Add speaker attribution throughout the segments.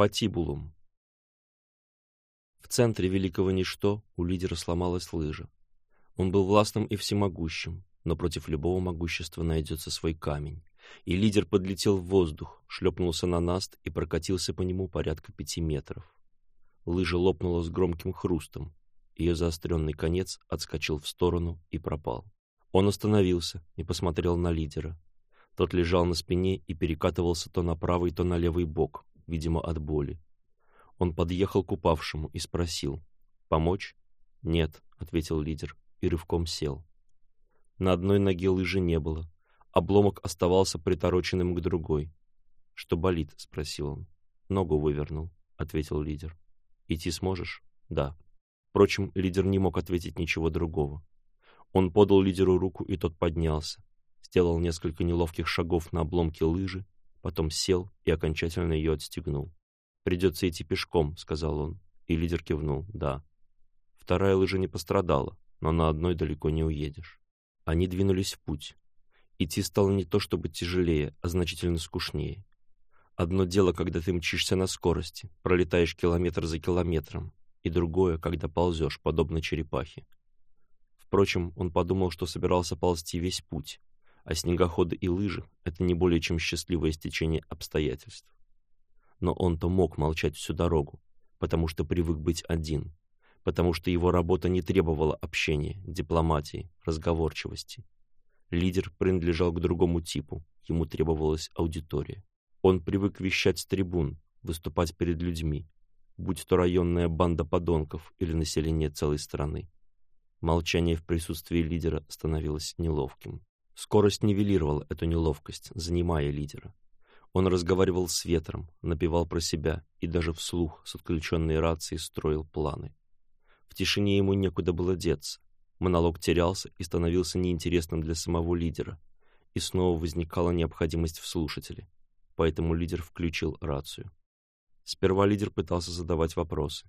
Speaker 1: патибулум. В центре великого ничто у лидера сломалась лыжа. Он был властным и всемогущим, но против любого могущества найдется свой камень. И лидер подлетел в воздух, шлепнулся на наст и прокатился по нему порядка пяти метров. Лыжа лопнула с громким хрустом. Ее заостренный конец отскочил в сторону и пропал. Он остановился и посмотрел на лидера. Тот лежал на спине и перекатывался то на правый, то на левый бок, видимо, от боли. Он подъехал к упавшему и спросил. «Помочь?» «Нет», — ответил лидер и рывком сел. На одной ноге лыжи не было. Обломок оставался притороченным к другой. «Что болит?» — спросил он. «Ногу вывернул», — ответил лидер. «Идти сможешь?» «Да». Впрочем, лидер не мог ответить ничего другого. Он подал лидеру руку, и тот поднялся. Сделал несколько неловких шагов на обломке лыжи потом сел и окончательно ее отстегнул. «Придется идти пешком», — сказал он, и лидер кивнул «да». Вторая лыжа не пострадала, но на одной далеко не уедешь. Они двинулись в путь. Идти стало не то чтобы тяжелее, а значительно скучнее. Одно дело, когда ты мчишься на скорости, пролетаешь километр за километром, и другое, когда ползешь, подобно черепахе. Впрочем, он подумал, что собирался ползти весь путь, а снегоходы и лыжи — это не более чем счастливое стечение обстоятельств. Но он-то мог молчать всю дорогу, потому что привык быть один, потому что его работа не требовала общения, дипломатии, разговорчивости. Лидер принадлежал к другому типу, ему требовалась аудитория. Он привык вещать с трибун, выступать перед людьми, будь то районная банда подонков или население целой страны. Молчание в присутствии лидера становилось неловким. Скорость нивелировала эту неловкость, занимая лидера. Он разговаривал с ветром, напевал про себя и даже вслух с отключенной рацией строил планы. В тишине ему некуда было деться. Монолог терялся и становился неинтересным для самого лидера, и снова возникала необходимость в слушателе. Поэтому лидер включил рацию. Сперва лидер пытался задавать вопросы.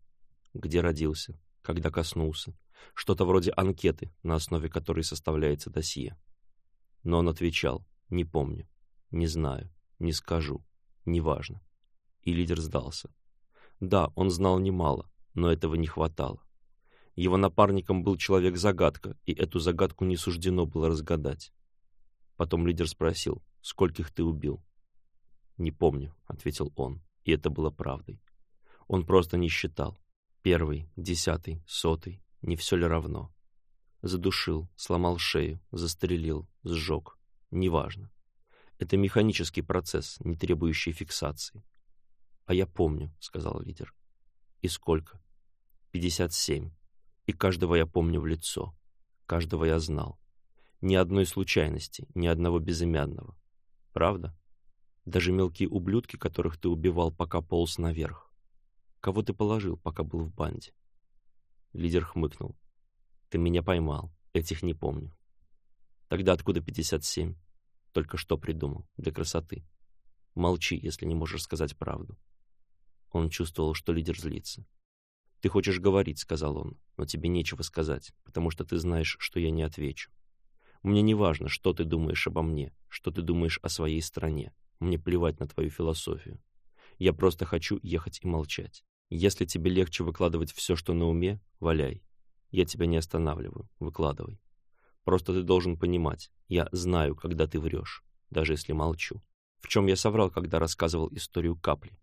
Speaker 1: Где родился? Когда коснулся? Что-то вроде анкеты, на основе которой составляется досье но он отвечал «Не помню, не знаю, не скажу, неважно». И лидер сдался. Да, он знал немало, но этого не хватало. Его напарником был человек-загадка, и эту загадку не суждено было разгадать. Потом лидер спросил, «Скольких ты убил?» «Не помню», — ответил он, и это было правдой. Он просто не считал. Первый, десятый, сотый, не все ли равно задушил, сломал шею, застрелил, сжег. Неважно. Это механический процесс, не требующий фиксации. «А я помню», — сказал лидер. «И сколько?» «Пятьдесят семь. И каждого я помню в лицо. Каждого я знал. Ни одной случайности, ни одного безымянного. Правда? Даже мелкие ублюдки, которых ты убивал, пока полз наверх. Кого ты положил, пока был в банде?» Лидер хмыкнул. Ты меня поймал, этих не помню. Тогда откуда 57? Только что придумал, для красоты. Молчи, если не можешь сказать правду. Он чувствовал, что лидер злится. «Ты хочешь говорить», — сказал он, — «но тебе нечего сказать, потому что ты знаешь, что я не отвечу. Мне не важно, что ты думаешь обо мне, что ты думаешь о своей стране. Мне плевать на твою философию. Я просто хочу ехать и молчать. Если тебе легче выкладывать все, что на уме, валяй. Я тебя не останавливаю, выкладывай. Просто ты должен понимать, я знаю, когда ты врешь, даже если молчу. В чем я соврал, когда рассказывал историю капли?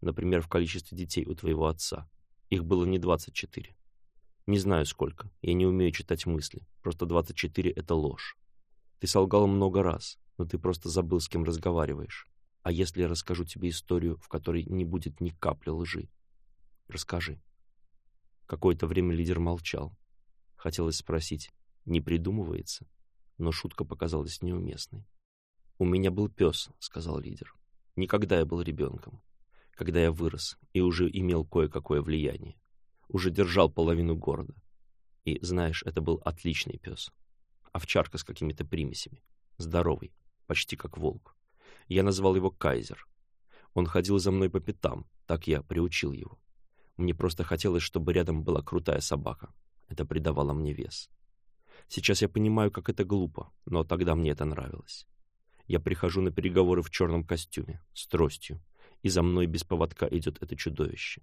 Speaker 1: Например, в количестве детей у твоего отца. Их было не 24. Не знаю сколько, я не умею читать мысли, просто 24 — это ложь. Ты солгал много раз, но ты просто забыл, с кем разговариваешь. А если я расскажу тебе историю, в которой не будет ни капли лжи? Расскажи. Какое-то время лидер молчал. Хотелось спросить, не придумывается, но шутка показалась неуместной. «У меня был пес», — сказал лидер. «Никогда я был ребенком. Когда я вырос и уже имел кое-какое влияние. Уже держал половину города. И, знаешь, это был отличный пес. Овчарка с какими-то примесями. Здоровый, почти как волк. Я назвал его Кайзер. Он ходил за мной по пятам, так я приучил его. Мне просто хотелось, чтобы рядом была крутая собака. Это придавало мне вес. Сейчас я понимаю, как это глупо, но тогда мне это нравилось. Я прихожу на переговоры в черном костюме, с тростью, и за мной без поводка идет это чудовище.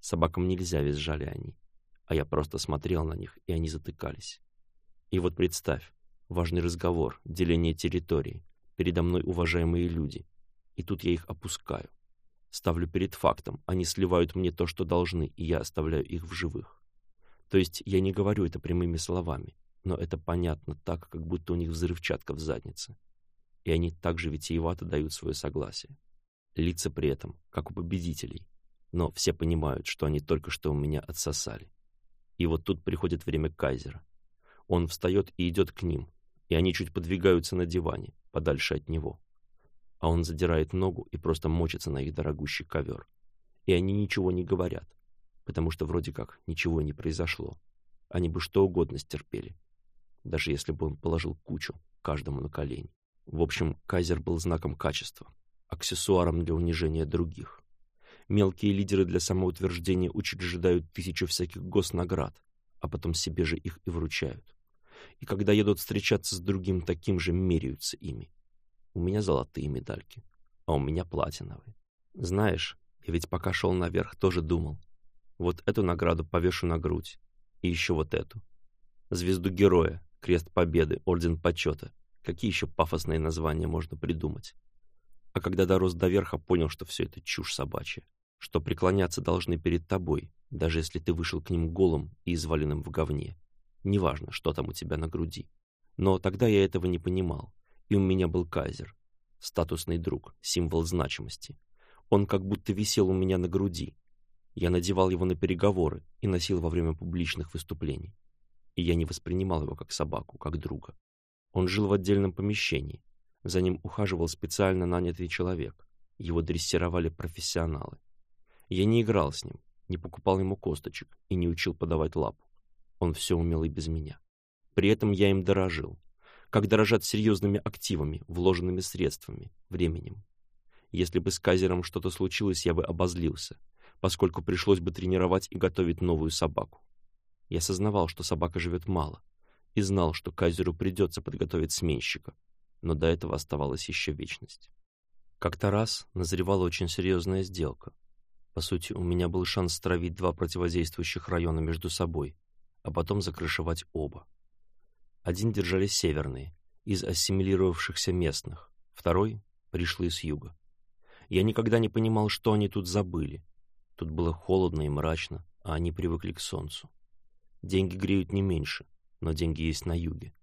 Speaker 1: Собакам нельзя, визжали они. А я просто смотрел на них, и они затыкались. И вот представь, важный разговор, деление территории, передо мной уважаемые люди, и тут я их опускаю ставлю перед фактом. Они сливают мне то, что должны, и я оставляю их в живых. То есть я не говорю это прямыми словами, но это понятно так, как будто у них взрывчатка в заднице. И они также витиевато дают свое согласие. Лица при этом, как у победителей. Но все понимают, что они только что у меня отсосали. И вот тут приходит время Кайзера. Он встает и идет к ним, и они чуть подвигаются на диване, подальше от него а он задирает ногу и просто мочится на их дорогущий ковер. И они ничего не говорят, потому что вроде как ничего не произошло. Они бы что угодно стерпели, даже если бы он положил кучу каждому на колени. В общем, кайзер был знаком качества, аксессуаром для унижения других. Мелкие лидеры для самоутверждения учреждают тысячу всяких госнаград, а потом себе же их и вручают. И когда едут встречаться с другим таким же, меряются ими. У меня золотые медальки, а у меня платиновые. Знаешь, я ведь пока шел наверх, тоже думал. Вот эту награду повешу на грудь. И еще вот эту. Звезду Героя, Крест Победы, Орден Почета. Какие еще пафосные названия можно придумать? А когда дорос до верха, понял, что все это чушь собачья. Что преклоняться должны перед тобой, даже если ты вышел к ним голым и изваленным в говне. Неважно, что там у тебя на груди. Но тогда я этого не понимал и у меня был кайзер. Статусный друг, символ значимости. Он как будто висел у меня на груди. Я надевал его на переговоры и носил во время публичных выступлений. И я не воспринимал его как собаку, как друга. Он жил в отдельном помещении. За ним ухаживал специально нанятый человек. Его дрессировали профессионалы. Я не играл с ним, не покупал ему косточек и не учил подавать лапу. Он все умел и без меня. При этом я им дорожил, как дорожат серьезными активами, вложенными средствами, временем. Если бы с Казером что-то случилось, я бы обозлился, поскольку пришлось бы тренировать и готовить новую собаку. Я сознавал, что собака живет мало, и знал, что Казеру придется подготовить сменщика, но до этого оставалась еще вечность. Как-то раз назревала очень серьезная сделка. По сути, у меня был шанс стравить два противодействующих района между собой, а потом закрышевать оба. Один держались северные, из ассимилировавшихся местных, второй — пришлые с юга. Я никогда не понимал, что они тут забыли. Тут было холодно и мрачно, а они привыкли к солнцу. Деньги греют не меньше, но деньги есть на юге.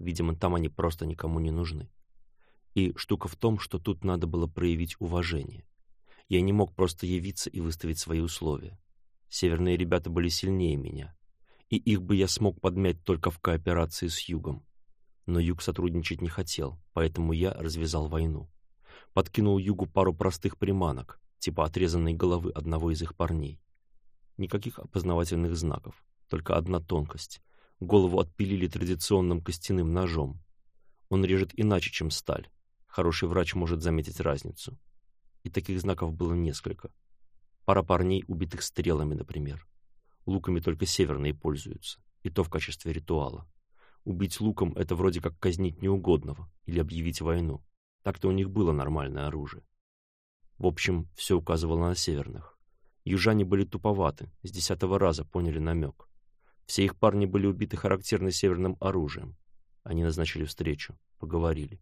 Speaker 1: Видимо, там они просто никому не нужны. И штука в том, что тут надо было проявить уважение. Я не мог просто явиться и выставить свои условия. Северные ребята были сильнее меня, и их бы я смог подмять только в кооперации с Югом. Но Юг сотрудничать не хотел, поэтому я развязал войну. Подкинул Югу пару простых приманок, типа отрезанной головы одного из их парней. Никаких опознавательных знаков, только одна тонкость. Голову отпилили традиционным костяным ножом. Он режет иначе, чем сталь. Хороший врач может заметить разницу. И таких знаков было несколько. Пара парней, убитых стрелами, например луками только северные пользуются, и то в качестве ритуала. Убить луком — это вроде как казнить неугодного или объявить войну. Так-то у них было нормальное оружие. В общем, все указывало на северных. Южане были туповаты, с десятого раза поняли намек. Все их парни были убиты характерным северным оружием. Они назначили встречу, поговорили.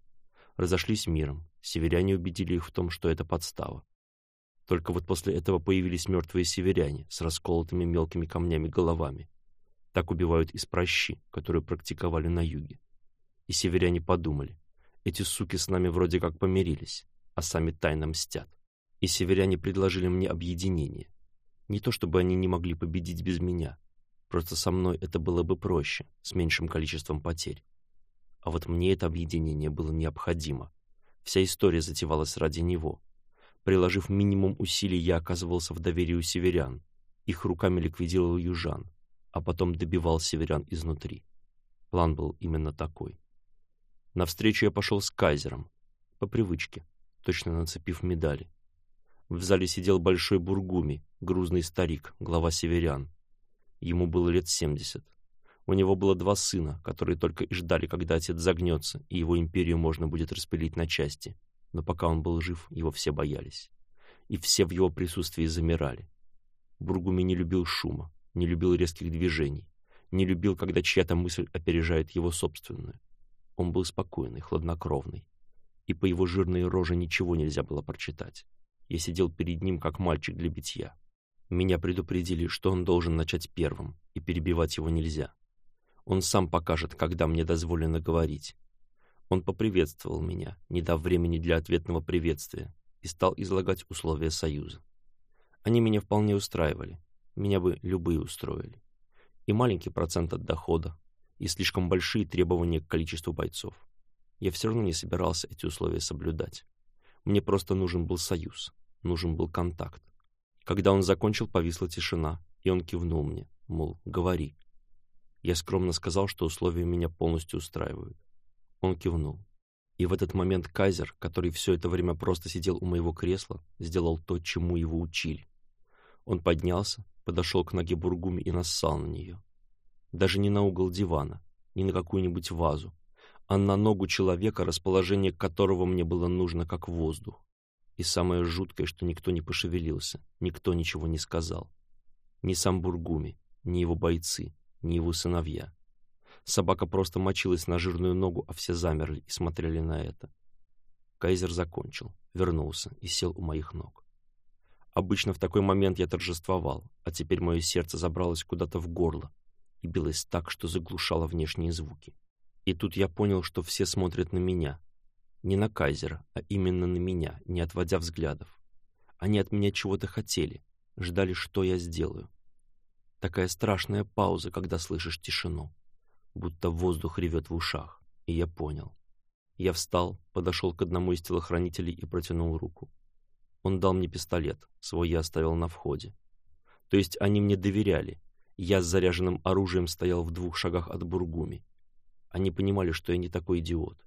Speaker 1: Разошлись миром, северяне убедили их в том, что это подстава. Только вот после этого появились мертвые северяне с расколотыми мелкими камнями головами. Так убивают из прощи, которую практиковали на юге. И северяне подумали, эти суки с нами вроде как помирились, а сами тайно мстят. И северяне предложили мне объединение. Не то чтобы они не могли победить без меня, просто со мной это было бы проще, с меньшим количеством потерь. А вот мне это объединение было необходимо. Вся история затевалась ради него, приложив минимум усилий, я оказывался в доверии у северян, их руками ликвидировал южан, а потом добивал северян изнутри. План был именно такой. На встречу я пошел с кайзером, по привычке, точно нацепив медали. В зале сидел большой бургуми, грузный старик, глава северян. Ему было лет семьдесят. У него было два сына, которые только и ждали, когда отец загнется, и его империю можно будет распилить на части — но пока он был жив, его все боялись. И все в его присутствии замирали. Бургуми не любил шума, не любил резких движений, не любил, когда чья-то мысль опережает его собственную. Он был спокойный, хладнокровный, и по его жирной роже ничего нельзя было прочитать. Я сидел перед ним, как мальчик для битья. Меня предупредили, что он должен начать первым, и перебивать его нельзя. Он сам покажет, когда мне дозволено говорить, он поприветствовал меня, не дав времени для ответного приветствия, и стал излагать условия союза. Они меня вполне устраивали, меня бы любые устроили. И маленький процент от дохода, и слишком большие требования к количеству бойцов. Я все равно не собирался эти условия соблюдать. Мне просто нужен был союз, нужен был контакт. Когда он закончил, повисла тишина, и он кивнул мне, мол, говори. Я скромно сказал, что условия меня полностью устраивают. Он кивнул. И в этот момент Кайзер, который все это время просто сидел у моего кресла, сделал то, чему его учили. Он поднялся, подошел к ноге Бургуми и нассал на нее. Даже не на угол дивана, не на какую-нибудь вазу, а на ногу человека, расположение которого мне было нужно как воздух. И самое жуткое, что никто не пошевелился, никто ничего не сказал. Ни сам Бургуми, ни его бойцы, ни его сыновья. Собака просто мочилась на жирную ногу, а все замерли и смотрели на это. Кайзер закончил, вернулся и сел у моих ног. Обычно в такой момент я торжествовал, а теперь мое сердце забралось куда-то в горло и билось так, что заглушало внешние звуки. И тут я понял, что все смотрят на меня. Не на Кайзера, а именно на меня, не отводя взглядов. Они от меня чего-то хотели, ждали, что я сделаю. Такая страшная пауза, когда слышишь тишину будто воздух ревет в ушах, и я понял. Я встал, подошел к одному из телохранителей и протянул руку. Он дал мне пистолет, свой я оставил на входе. То есть они мне доверяли. Я с заряженным оружием стоял в двух шагах от Бургуми. Они понимали, что я не такой идиот.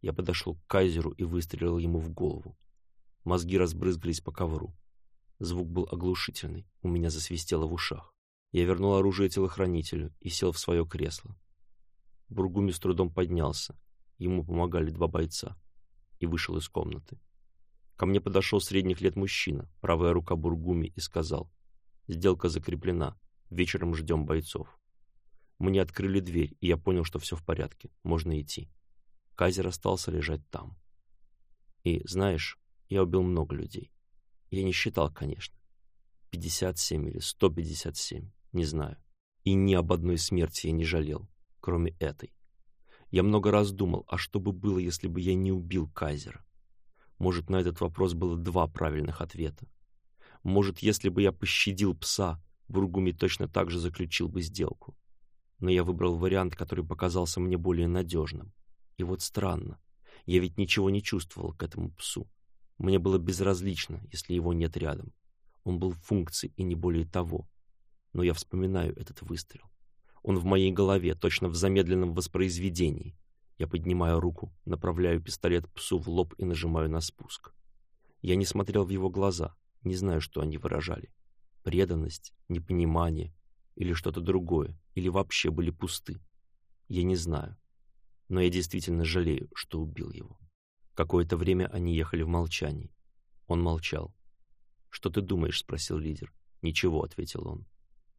Speaker 1: Я подошел к Кайзеру и выстрелил ему в голову. Мозги разбрызгались по ковру. Звук был оглушительный, у меня засвистело в ушах. Я вернул оружие телохранителю и сел в свое кресло. Бургуми с трудом поднялся. Ему помогали два бойца. И вышел из комнаты. Ко мне подошел средних лет мужчина, правая рука Бургуми, и сказал. Сделка закреплена. Вечером ждем бойцов. Мне открыли дверь, и я понял, что все в порядке. Можно идти. Кайзер остался лежать там. И, знаешь, я убил много людей. Я не считал, конечно. 57 или 157, не знаю. И ни об одной смерти я не жалел кроме этой. Я много раз думал, а что бы было, если бы я не убил Кайзера? Может, на этот вопрос было два правильных ответа. Может, если бы я пощадил пса, Бургуми точно так же заключил бы сделку. Но я выбрал вариант, который показался мне более надежным. И вот странно, я ведь ничего не чувствовал к этому псу. Мне было безразлично, если его нет рядом. Он был функцией и не более того. Но я вспоминаю этот выстрел. Он в моей голове, точно в замедленном воспроизведении. Я поднимаю руку, направляю пистолет псу в лоб и нажимаю на спуск. Я не смотрел в его глаза, не знаю, что они выражали. Преданность, непонимание или что-то другое, или вообще были пусты. Я не знаю. Но я действительно жалею, что убил его. Какое-то время они ехали в молчании. Он молчал. «Что ты думаешь?» — спросил лидер. «Ничего», — ответил он.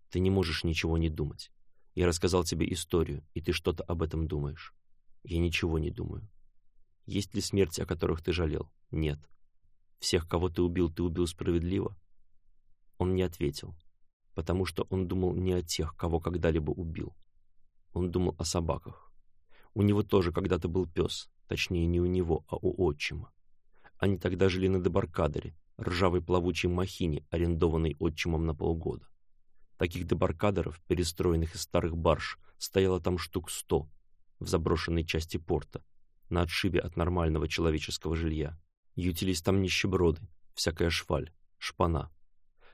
Speaker 1: «Ты не можешь ничего не думать. Я рассказал тебе историю, и ты что-то об этом думаешь. Я ничего не думаю. Есть ли смерти, о которых ты жалел? Нет. Всех, кого ты убил, ты убил справедливо? Он не ответил, потому что он думал не о тех, кого когда-либо убил. Он думал о собаках. У него тоже когда-то был пес, точнее не у него, а у отчима. Они тогда жили на Дебаркадере, ржавой плавучей махине, арендованной отчимом на полгода. Таких дебаркадеров, перестроенных из старых барж, стояло там штук сто в заброшенной части порта, на отшибе от нормального человеческого жилья. Ютились там нищеброды, всякая шваль, шпана.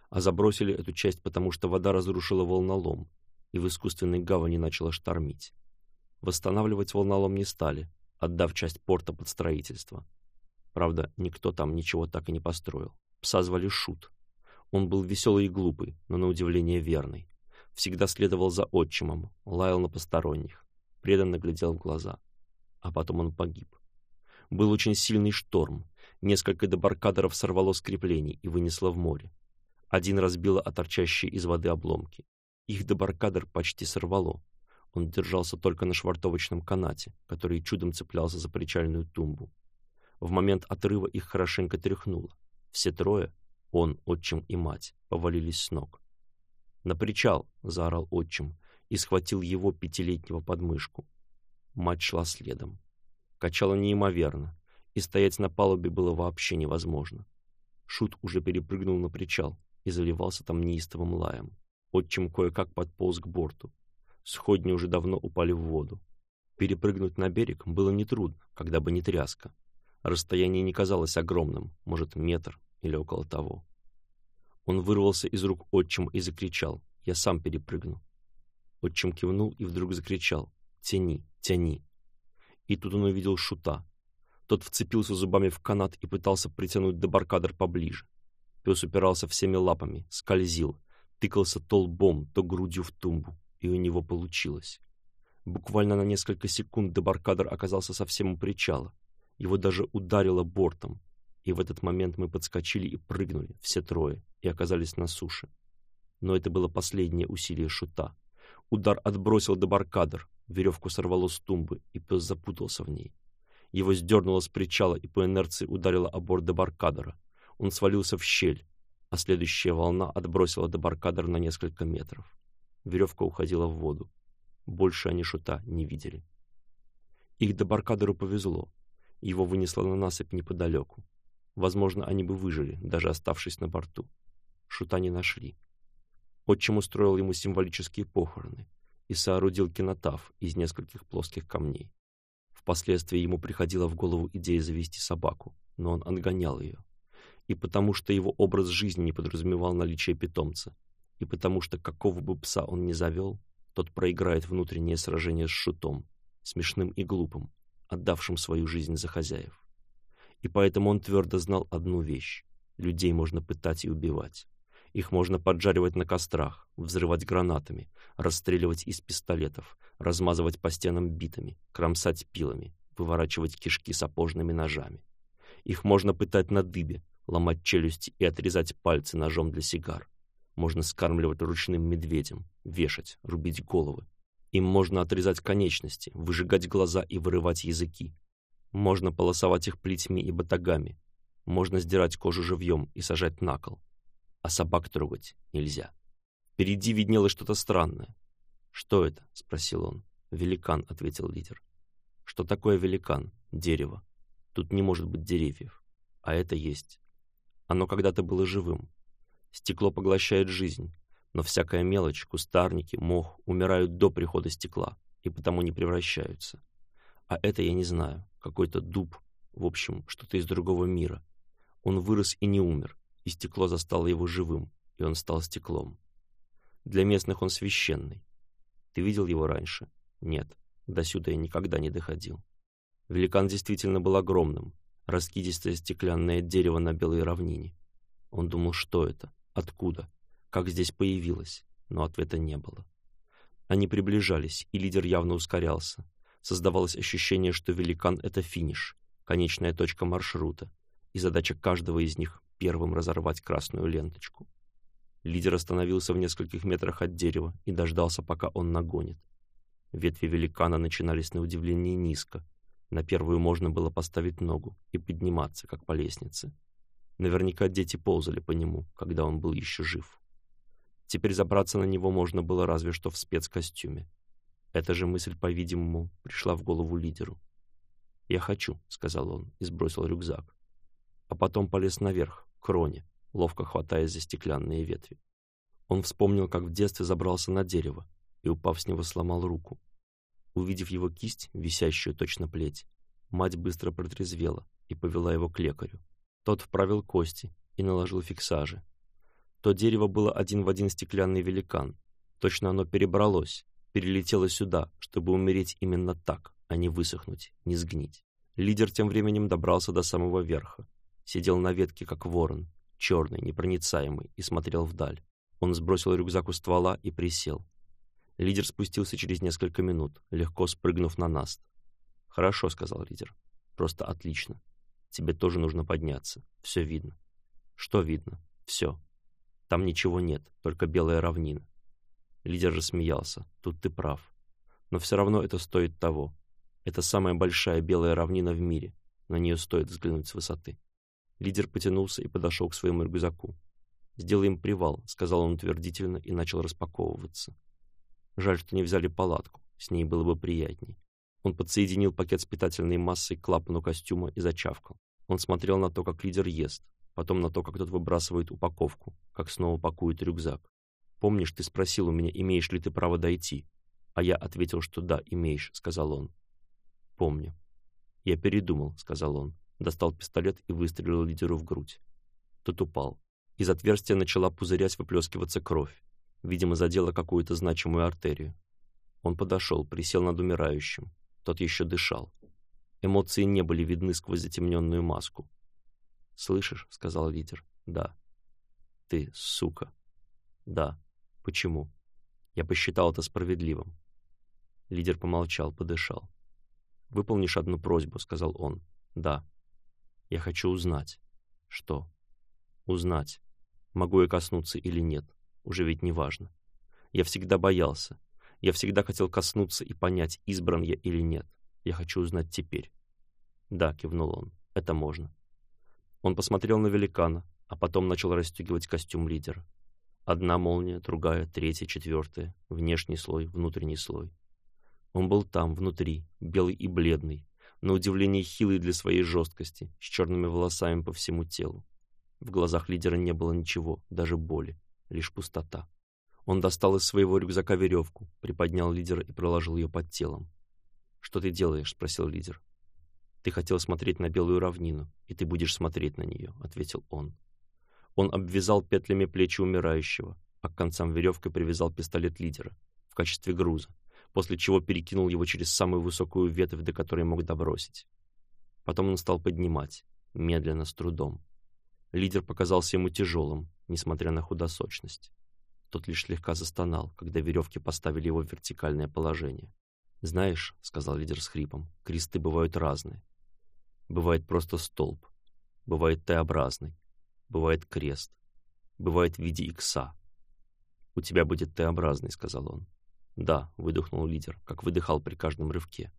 Speaker 1: А забросили эту часть, потому что вода разрушила волнолом, и в искусственной гавани начала штормить. Восстанавливать волнолом не стали, отдав часть порта под строительство. Правда, никто там ничего так и не построил. Пса звали Шут, он был веселый и глупый, но на удивление верный. Всегда следовал за отчимом, лаял на посторонних, преданно глядел в глаза. А потом он погиб. Был очень сильный шторм. Несколько дебаркадеров сорвало с креплений и вынесло в море. Один разбило оторчащие из воды обломки. Их дебаркадер почти сорвало. Он держался только на швартовочном канате, который чудом цеплялся за причальную тумбу. В момент отрыва их хорошенько тряхнуло. Все трое он, отчим и мать повалились с ног. «На причал!» — заорал отчим и схватил его пятилетнего подмышку. Мать шла следом. Качала неимоверно, и стоять на палубе было вообще невозможно. Шут уже перепрыгнул на причал и заливался там неистовым лаем. Отчим кое-как подполз к борту. Сходни уже давно упали в воду. Перепрыгнуть на берег было нетрудно, когда бы не тряска. Расстояние не казалось огромным, может, метр, или около того. Он вырвался из рук отчима и закричал «Я сам перепрыгну». Отчим кивнул и вдруг закричал «Тяни, тяни». И тут он увидел шута. Тот вцепился зубами в канат и пытался притянуть дебаркадер поближе. Пес упирался всеми лапами, скользил, тыкался то лбом, то грудью в тумбу, и у него получилось. Буквально на несколько секунд дебаркадер оказался совсем у причала. Его даже ударило бортом, и в этот момент мы подскочили и прыгнули, все трое, и оказались на суше. Но это было последнее усилие шута. Удар отбросил дебаркадр, веревку сорвало с тумбы, и пес запутался в ней. Его сдернуло с причала и по инерции ударило о борт дебаркадера. Он свалился в щель, а следующая волна отбросила дебаркадр на несколько метров. Веревка уходила в воду. Больше они шута не видели. Их дебаркадеру повезло. Его вынесло на насыпь неподалеку возможно, они бы выжили, даже оставшись на борту. Шута не нашли. Отчим устроил ему символические похороны и соорудил кинотав из нескольких плоских камней. Впоследствии ему приходила в голову идея завести собаку, но он отгонял ее. И потому что его образ жизни не подразумевал наличие питомца, и потому что какого бы пса он ни завел, тот проиграет внутреннее сражение с шутом, смешным и глупым, отдавшим свою жизнь за хозяев и поэтому он твердо знал одну вещь — людей можно пытать и убивать. Их можно поджаривать на кострах, взрывать гранатами, расстреливать из пистолетов, размазывать по стенам битами, кромсать пилами, выворачивать кишки сапожными ножами. Их можно пытать на дыбе, ломать челюсти и отрезать пальцы ножом для сигар. Можно скармливать ручным медведем, вешать, рубить головы. Им можно отрезать конечности, выжигать глаза и вырывать языки, можно полосовать их плетьми и батагами. Можно сдирать кожу живьем и сажать на кол. А собак трогать нельзя. Впереди виднелось что-то странное. «Что это?» — спросил он. «Великан», — ответил лидер. «Что такое великан? Дерево. Тут не может быть деревьев. А это есть. Оно когда-то было живым. Стекло поглощает жизнь, но всякая мелочь, кустарники, мох умирают до прихода стекла и потому не превращаются а это я не знаю, какой-то дуб, в общем, что-то из другого мира. Он вырос и не умер, и стекло застало его живым, и он стал стеклом. Для местных он священный. Ты видел его раньше? Нет, до сюда я никогда не доходил. Великан действительно был огромным, раскидистое стеклянное дерево на белой равнине. Он думал, что это, откуда, как здесь появилось, но ответа не было. Они приближались, и лидер явно ускорялся, Создавалось ощущение, что великан — это финиш, конечная точка маршрута, и задача каждого из них — первым разорвать красную ленточку. Лидер остановился в нескольких метрах от дерева и дождался, пока он нагонит. Ветви великана начинались на удивление низко. На первую можно было поставить ногу и подниматься, как по лестнице. Наверняка дети ползали по нему, когда он был еще жив. Теперь забраться на него можно было разве что в спецкостюме. Эта же мысль, по-видимому, пришла в голову лидеру. «Я хочу», — сказал он и сбросил рюкзак. А потом полез наверх, к Роне, ловко хватаясь за стеклянные ветви. Он вспомнил, как в детстве забрался на дерево и, упав с него, сломал руку. Увидев его кисть, висящую точно плеть, мать быстро протрезвела и повела его к лекарю. Тот вправил кости и наложил фиксажи. То дерево было один в один стеклянный великан. Точно оно перебралось, перелетела сюда, чтобы умереть именно так, а не высохнуть, не сгнить. Лидер тем временем добрался до самого верха, сидел на ветке, как ворон, черный, непроницаемый, и смотрел вдаль. Он сбросил рюкзак у ствола и присел. Лидер спустился через несколько минут, легко спрыгнув на наст. «Хорошо», — сказал лидер. «Просто отлично. Тебе тоже нужно подняться. Все видно». «Что видно?» «Все. Там ничего нет, только белая равнина. Лидер рассмеялся. Тут ты прав. Но все равно это стоит того. Это самая большая белая равнина в мире. На нее стоит взглянуть с высоты. Лидер потянулся и подошел к своему рюкзаку. «Сделаем привал», — сказал он утвердительно и начал распаковываться. Жаль, что не взяли палатку, с ней было бы приятней. Он подсоединил пакет с питательной массой к клапану костюма и зачавкал. Он смотрел на то, как лидер ест, потом на то, как тот выбрасывает упаковку, как снова пакует рюкзак. «Помнишь, ты спросил у меня, имеешь ли ты право дойти?» А я ответил, что «да, имеешь», — сказал он. «Помню». «Я передумал», — сказал он. Достал пистолет и выстрелил лидеру в грудь. Тот упал. Из отверстия начала пузырясь выплескиваться кровь. Видимо, задела какую-то значимую артерию. Он подошел, присел над умирающим. Тот еще дышал. Эмоции не были видны сквозь затемненную маску. «Слышишь?» — сказал лидер. «Да». «Ты, сука». «Да». Почему? Я посчитал это справедливым. Лидер помолчал, подышал. «Выполнишь одну просьбу», — сказал он. «Да». «Я хочу узнать». «Что?» «Узнать, могу я коснуться или нет. Уже ведь не важно. Я всегда боялся. Я всегда хотел коснуться и понять, избран я или нет. Я хочу узнать теперь». «Да», — кивнул он, — «это можно». Он посмотрел на великана, а потом начал расстегивать костюм лидера. Одна молния, другая, третья, четвертая, внешний слой, внутренний слой. Он был там, внутри, белый и бледный, на удивление хилый для своей жесткости, с черными волосами по всему телу. В глазах лидера не было ничего, даже боли, лишь пустота. Он достал из своего рюкзака веревку, приподнял лидера и проложил ее под телом. «Что ты делаешь?» — спросил лидер. «Ты хотел смотреть на белую равнину, и ты будешь смотреть на нее», — ответил он. Он обвязал петлями плечи умирающего, а к концам веревки привязал пистолет лидера в качестве груза, после чего перекинул его через самую высокую ветвь, до которой мог добросить. Потом он стал поднимать, медленно, с трудом. Лидер показался ему тяжелым, несмотря на худосочность. Тот лишь слегка застонал, когда веревки поставили его в вертикальное положение. «Знаешь», — сказал лидер с хрипом, — «кресты бывают разные. Бывает просто столб, бывает Т-образный, бывает крест, бывает в виде икса. У тебя будет Т-образный, сказал он. Да, выдохнул лидер, как выдыхал при каждом рывке.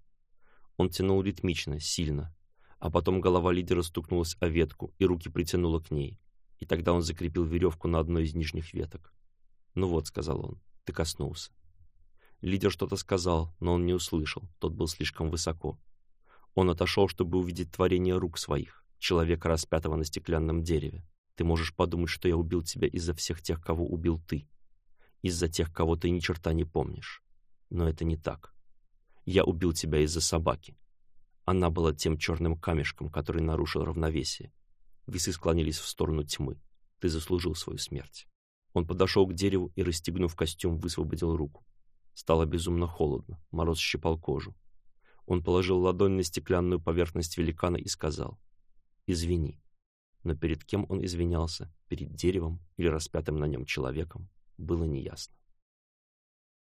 Speaker 1: Он тянул ритмично, сильно, а потом голова лидера стукнулась о ветку и руки притянула к ней, и тогда он закрепил веревку на одной из нижних веток. «Ну вот», — сказал он, — «ты коснулся». Лидер что-то сказал, но он не услышал, тот был слишком высоко. Он отошел, чтобы увидеть творение рук своих, человека, распятого на стеклянном дереве. Ты можешь подумать, что я убил тебя из-за всех тех, кого убил ты, из-за тех, кого ты ни черта не помнишь. Но это не так. Я убил тебя из-за собаки. Она была тем черным камешком, который нарушил равновесие. Весы склонились в сторону тьмы. Ты заслужил свою смерть. Он подошел к дереву и, расстегнув костюм, высвободил руку. Стало безумно холодно, мороз щипал кожу. Он положил ладонь на стеклянную поверхность великана и сказал «Извини, но перед кем он извинялся, перед деревом или распятым на нем человеком, было неясно.